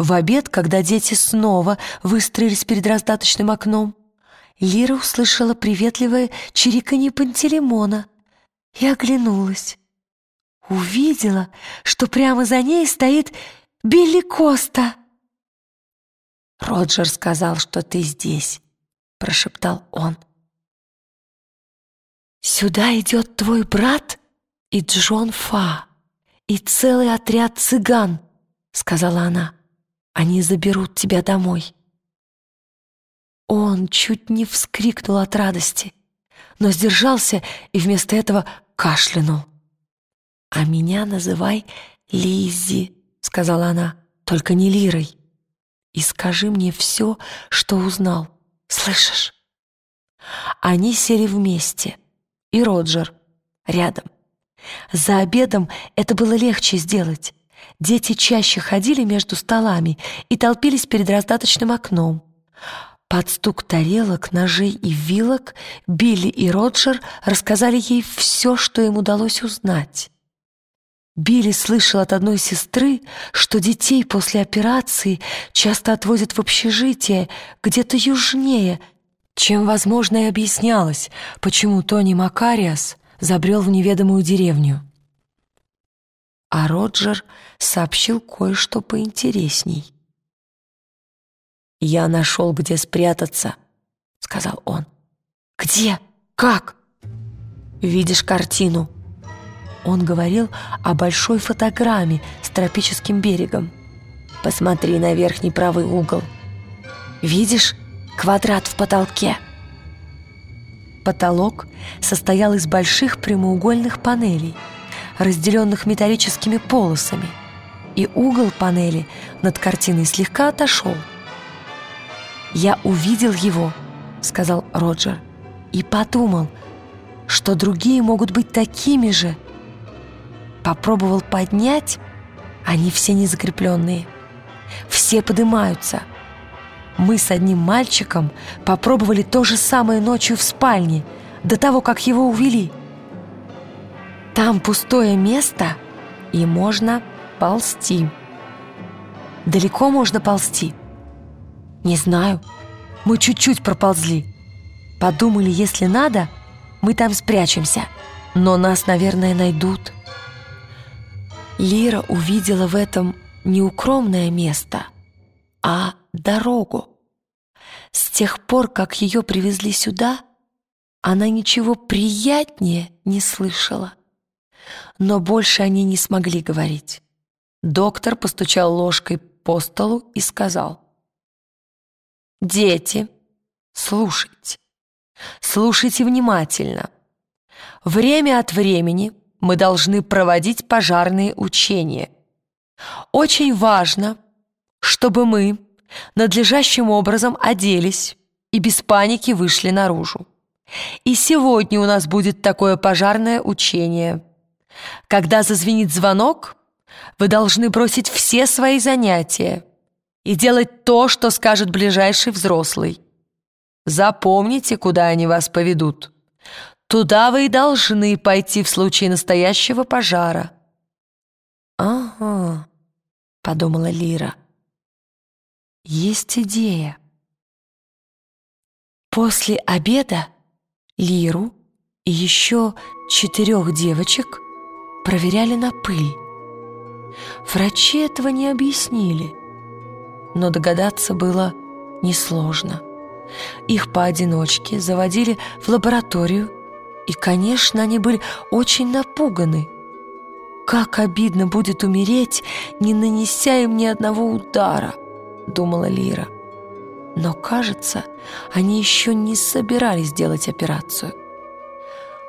В обед, когда дети снова выстроились перед раздаточным окном, Лира услышала приветливое чириканье Пантелеймона и оглянулась. Увидела, что прямо за ней стоит Билли Коста. «Роджер сказал, что ты здесь», — прошептал он. «Сюда идет твой брат и Джон Фа, и целый отряд цыган», — сказала она. «Они заберут тебя домой». Он чуть не вскрикнул от радости, но сдержался и вместо этого кашлянул. «А меня называй Лиззи», — сказала она, — «только не Лирой. И скажи мне все, что узнал. Слышишь?» Они сели вместе — и Роджер рядом. За обедом это было легче сделать. Дети чаще ходили между столами и толпились перед раздаточным окном. Под стук тарелок, ножей и вилок Билли и Роджер рассказали ей все, что им удалось узнать. Билли слышал от одной сестры, что детей после операции часто отвозят в общежитие где-то южнее, чем, возможно, и объяснялось, почему Тони Макариас забрел в неведомую деревню. А Роджер сообщил кое-что поинтересней. «Я нашел, где спрятаться», — сказал он. «Где? Как?» «Видишь картину?» Он говорил о большой фотограмме с тропическим берегом. «Посмотри на верхний правый угол. Видишь квадрат в потолке. Потолок состоял из больших прямоугольных панелей, разделенных металлическими полосами, и угол панели над картиной слегка отошел. «Я увидел его», — сказал Роджер, «и подумал, что другие могут быть такими же. Попробовал поднять, они все незакрепленные. Все поднимаются, мы с одним мальчиком попробовали то же самое ночью в спальне, до того, как его увели. Там пустое место, и можно ползти. Далеко можно ползти? Не знаю. Мы чуть-чуть проползли. Подумали, если надо, мы там спрячемся. Но нас, наверное, найдут. Лира увидела в этом не укромное место, а дорогу. С тех пор, как ее привезли сюда, она ничего приятнее не слышала. Но больше они не смогли говорить. Доктор постучал ложкой по столу и сказал. «Дети, слушайте, слушайте внимательно. Время от времени мы должны проводить пожарные учения. Очень важно, чтобы мы надлежащим образом оделись и без паники вышли наружу. И сегодня у нас будет такое пожарное учение. Когда зазвенит звонок, вы должны бросить все свои занятия и делать то, что скажет ближайший взрослый. Запомните, куда они вас поведут. Туда вы и должны пойти в случае настоящего пожара. «Ага», — подумала Лира, — есть идея. После обеда Лиру и еще четырех девочек проверяли на пыль. Врачи этого не объяснили, но догадаться было несложно. Их поодиночке заводили в лабораторию, и, конечно, они были очень напуганы. Как обидно будет умереть, не нанеся им ни одного удара думала Лира. Но, кажется, они еще не собирались делать операцию.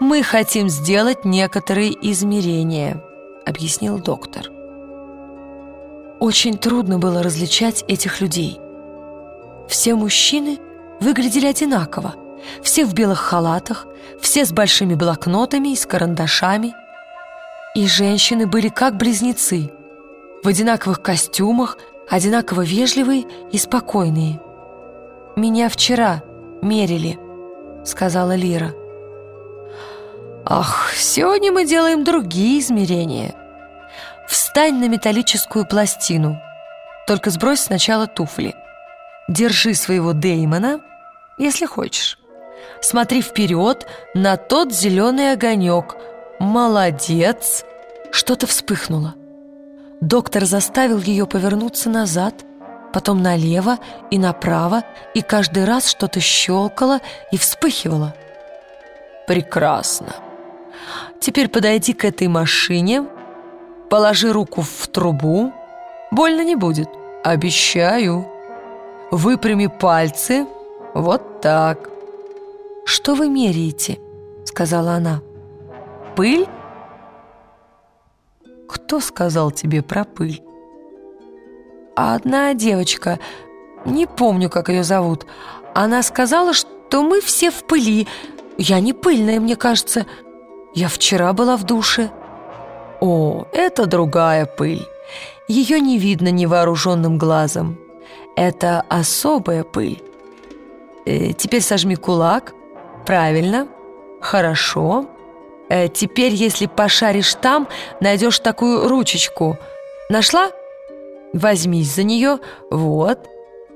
«Мы хотим сделать некоторые измерения», — объяснил доктор. Очень трудно было различать этих людей. Все мужчины выглядели одинаково, все в белых халатах, все с большими блокнотами и с карандашами. И женщины были как близнецы, в одинаковых костюмах одинаково вежливые и спокойные. «Меня вчера мерили», — сказала Лира. «Ах, сегодня мы делаем другие измерения. Встань на металлическую пластину. Только сбрось сначала туфли. Держи своего Деймона, если хочешь. Смотри вперед на тот зеленый огонек. Молодец!» Что-то вспыхнуло. Доктор заставил ее повернуться назад, потом налево и направо, и каждый раз что-то щелкало и вспыхивало. «Прекрасно. Теперь подойди к этой машине, положи руку в трубу. Больно не будет, обещаю. Выпрями пальцы, вот так». «Что вы меряете?» — сказала она. «Пыль?» «Кто сказал тебе про пыль?» «Одна девочка, не помню, как ее зовут. Она сказала, что мы все в пыли. Я не пыльная, мне кажется. Я вчера была в душе». «О, это другая пыль. Ее не видно невооруженным глазом. Это особая пыль. Э, теперь сожми кулак. Правильно. Хорошо. Э, теперь, если пошаришь там, найдешь такую ручечку. Нашла? Возьмись за нее. Вот.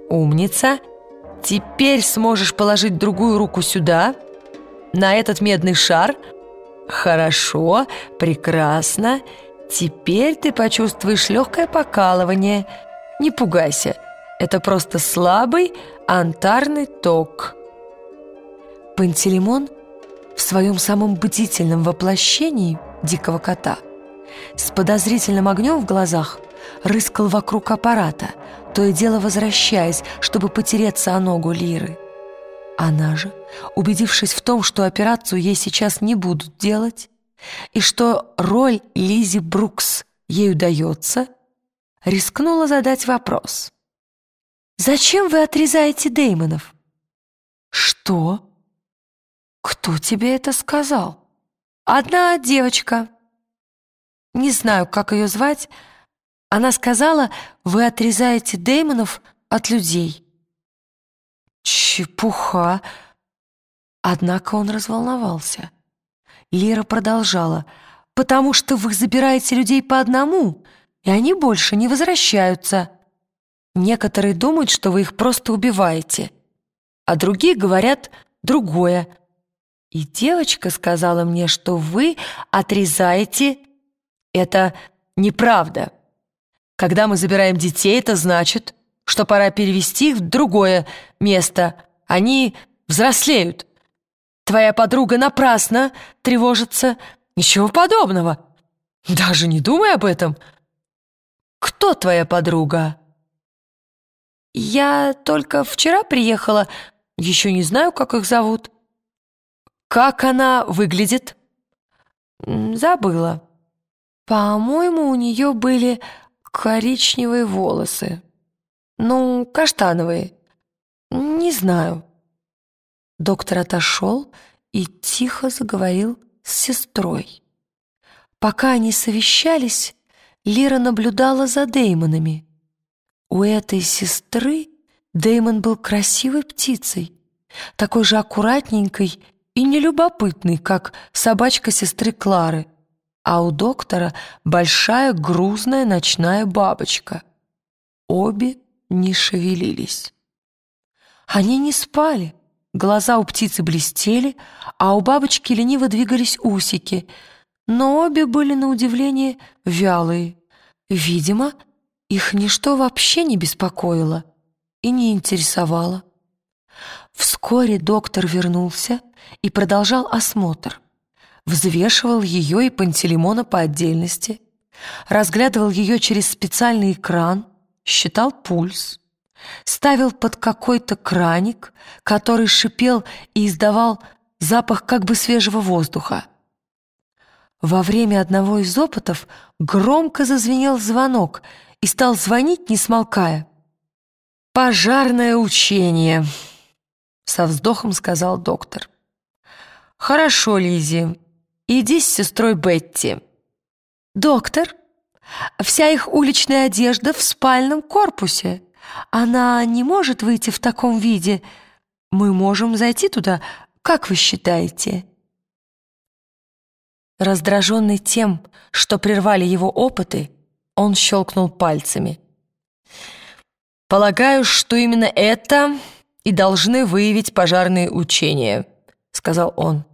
Умница. Теперь сможешь положить другую руку сюда, на этот медный шар. Хорошо, прекрасно. Теперь ты почувствуешь легкое покалывание. Не пугайся, это просто слабый антарный ток. Пантелеймон в своем самом бдительном воплощении дикого кота с подозрительным огнем в глазах рыскал вокруг аппарата, то и дело возвращаясь, чтобы потереться о ногу Лиры. Она же, убедившись в том, что операцию ей сейчас не будут делать, и что роль Лизи Брукс ей удается, рискнула задать вопрос. «Зачем вы отрезаете Деймонов?» «Что?» «Кто тебе это сказал?» «Одна девочка. Не знаю, как ее звать. Она сказала, вы отрезаете Деймонов от людей». «Чепуха!» Однако он разволновался. Лира продолжала. «Потому что вы забираете людей по одному, и они больше не возвращаются. Некоторые думают, что вы их просто убиваете, а другие говорят другое. И девочка сказала мне, что вы отрезаете. Это неправда. Когда мы забираем детей, это значит, что пора перевести их в другое место. Они взрослеют. Твоя подруга напрасно тревожится. Ничего подобного. Даже не думай об этом. Кто твоя подруга? Я только вчера приехала. Еще не знаю, как их зовут. Как она выглядит? Забыла. По-моему, у нее были коричневые волосы. Ну, каштановые. Не знаю. Доктор отошел и тихо заговорил с сестрой. Пока они совещались, Лира наблюдала за Деймонами. У этой сестры Деймон был красивой птицей, такой же аккуратненькой и нелюбопытный, как собачка сестры Клары, а у доктора большая грузная ночная бабочка. Обе не шевелились. Они не спали. Глаза у птицы блестели, а у бабочки лениво двигались усики, но обе были на удивление вялые. Видимо, их ничто вообще не беспокоило и не интересовало. Вскоре доктор вернулся и продолжал осмотр. Взвешивал ее и Пантелеймона по отдельности, разглядывал ее через специальный экран, считал пульс, ставил под какой-то краник, который шипел и издавал запах как бы свежего воздуха. Во время одного из опытов громко зазвенел звонок и стал звонить, не смолкая. «Пожарное учение», — со вздохом сказал доктор. «Хорошо, Лизи, иди с сестрой Бетти». «Доктор, вся их уличная одежда в спальном корпусе. Она не может выйти в таком виде. Мы можем зайти туда, как вы считаете?» Раздраженный тем, что прервали его опыты, он щелкнул пальцами — «Полагаю, что именно это и должны выявить пожарные учения», — сказал он.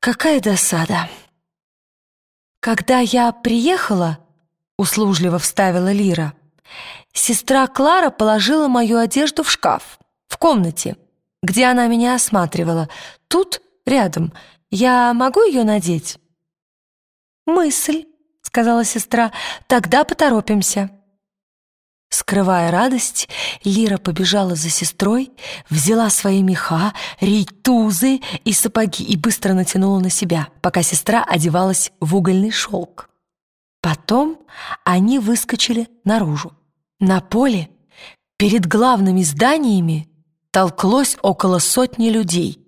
«Какая досада!» «Когда я приехала», — услужливо вставила Лира, «сестра Клара положила мою одежду в шкаф, в комнате, где она меня осматривала. Тут, рядом. Я могу ее надеть?» «Мысль», — сказала сестра, — «тогда поторопимся». Скрывая радость, Лира побежала за сестрой, взяла свои меха, рейтузы и сапоги и быстро натянула на себя, пока сестра одевалась в угольный шелк. Потом они выскочили наружу. На поле перед главными зданиями толклось около сотни людей.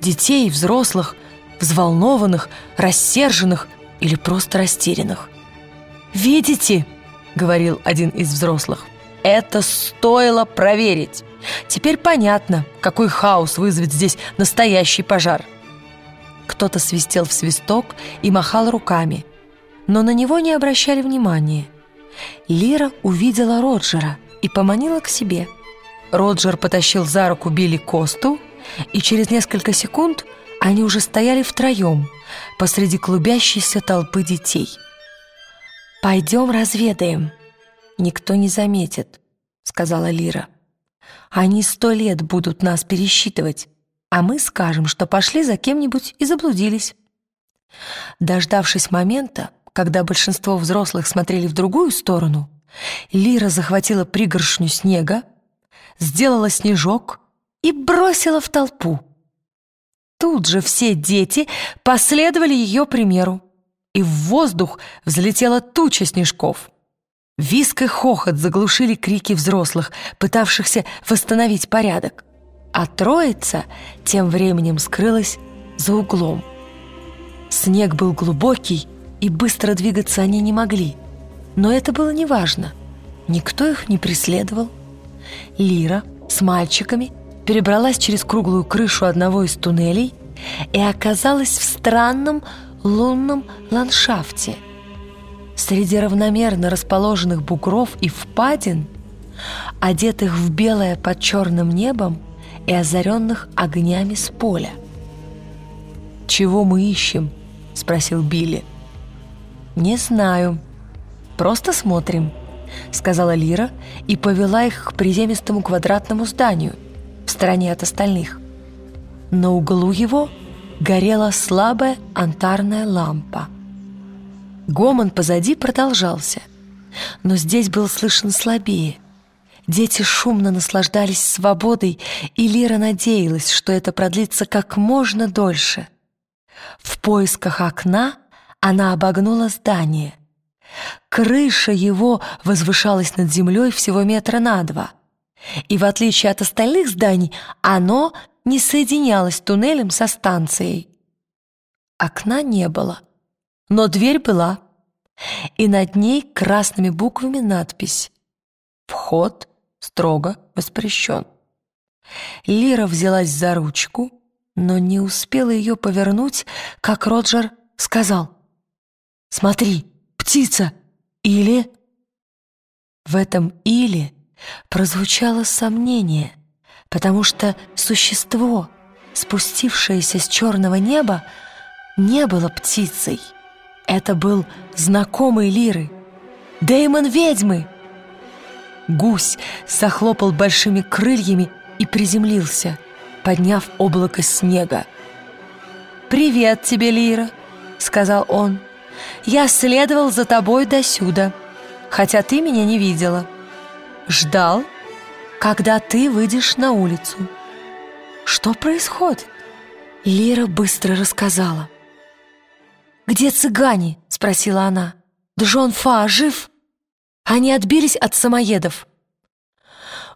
Детей взрослых, взволнованных, рассерженных или просто растерянных. «Видите?» — говорил один из взрослых. «Это стоило проверить. Теперь понятно, какой хаос вызовет здесь настоящий пожар». Кто-то свистел в свисток и махал руками, но на него не обращали внимания. Лира увидела Роджера и поманила к себе. Роджер потащил за руку Билли Косту, и через несколько секунд они уже стояли втроем посреди клубящейся толпы детей. «Пойдем разведаем. Никто не заметит», — сказала Лира. «Они сто лет будут нас пересчитывать, а мы скажем, что пошли за кем-нибудь и заблудились». Дождавшись момента, когда большинство взрослых смотрели в другую сторону, Лира захватила пригоршню снега, сделала снежок и бросила в толпу. Тут же все дети последовали ее примеру и в воздух взлетела туча снежков. Виск и хохот заглушили крики взрослых, пытавшихся восстановить порядок. А троица тем временем скрылась за углом. Снег был глубокий, и быстро двигаться они не могли. Но это было неважно. Никто их не преследовал. Лира с мальчиками перебралась через круглую крышу одного из туннелей и оказалась в странном лунном ландшафте. Среди равномерно расположенных бугров и впадин, одетых в белое под черным небом и озаренных огнями с поля. «Чего мы ищем?» — спросил Билли. «Не знаю. Просто смотрим», — сказала Лира и повела их к приземистому квадратному зданию в стороне от остальных. На углу его — горела слабая антарная лампа. Гомон позади продолжался, но здесь был слышен слабее. Дети шумно наслаждались свободой, и Лира надеялась, что это продлится как можно дольше. В поисках окна она обогнула здание. Крыша его возвышалась над землей всего метра на два. И в отличие от остальных зданий, оно не соединялась туннелем со станцией. Окна не было, но дверь была, и над ней красными буквами надпись «Вход строго воспрещен». Лира взялась за ручку, но не успела ее повернуть, как Роджер сказал «Смотри, птица!» или... В этом «или» прозвучало сомнение — потому что существо, спустившееся с черного неба, не было птицей. Это был знакомый Лиры, Деймон ведьмы. Гусь захлопал большими крыльями и приземлился, подняв облако снега. «Привет тебе, Лира», — сказал он. «Я следовал за тобой досюда, хотя ты меня не видела. Ждал, когда ты выйдешь на улицу. Что происходит? Лира быстро рассказала. «Где цыгане?» — спросила она. «Джон Фа жив?» Они отбились от самоедов.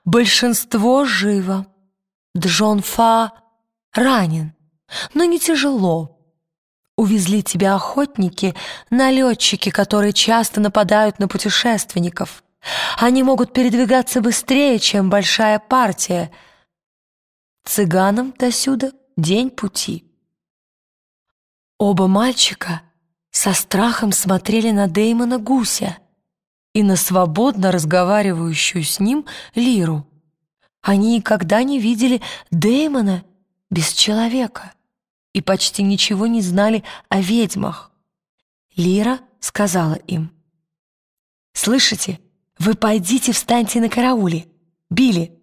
Большинство живо. Джон Фа ранен, но не тяжело. Увезли тебя охотники, налетчики, которые часто нападают на путешественников. Они могут передвигаться быстрее, чем большая партия. Цыганам досюда день пути. Оба мальчика со страхом смотрели на Деймона Гуся и на свободно разговаривающую с ним Лиру. Они никогда не видели Дэймона без человека и почти ничего не знали о ведьмах. Лира сказала им, «Слышите, вы пойдите встаньте на карауле. Билли,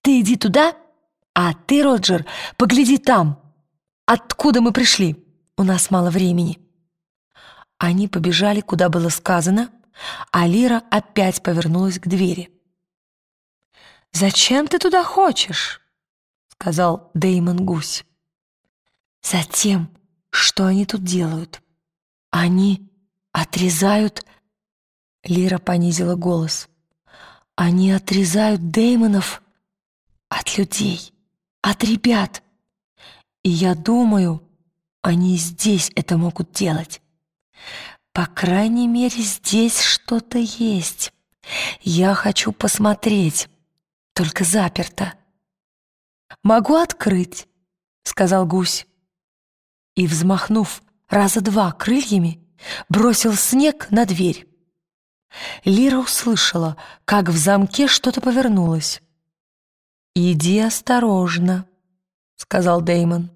ты иди туда, а ты, Роджер, погляди там, откуда мы пришли. У нас мало времени». Они побежали, куда было сказано, а Лира опять повернулась к двери. «Зачем ты туда хочешь?» — сказал Деймон Гусь. «Затем, что они тут делают. Они отрезают...» Лира понизила голос. «Они отрезают Деймонов от людей, от ребят. И я думаю, они здесь это могут делать. По крайней мере, здесь что-то есть. Я хочу посмотреть, только заперто. «Могу открыть», — сказал гусь. И, взмахнув раза два крыльями, бросил снег на дверь. Лира услышала, как в замке что-то повернулось. «Иди осторожно», — сказал Деймон.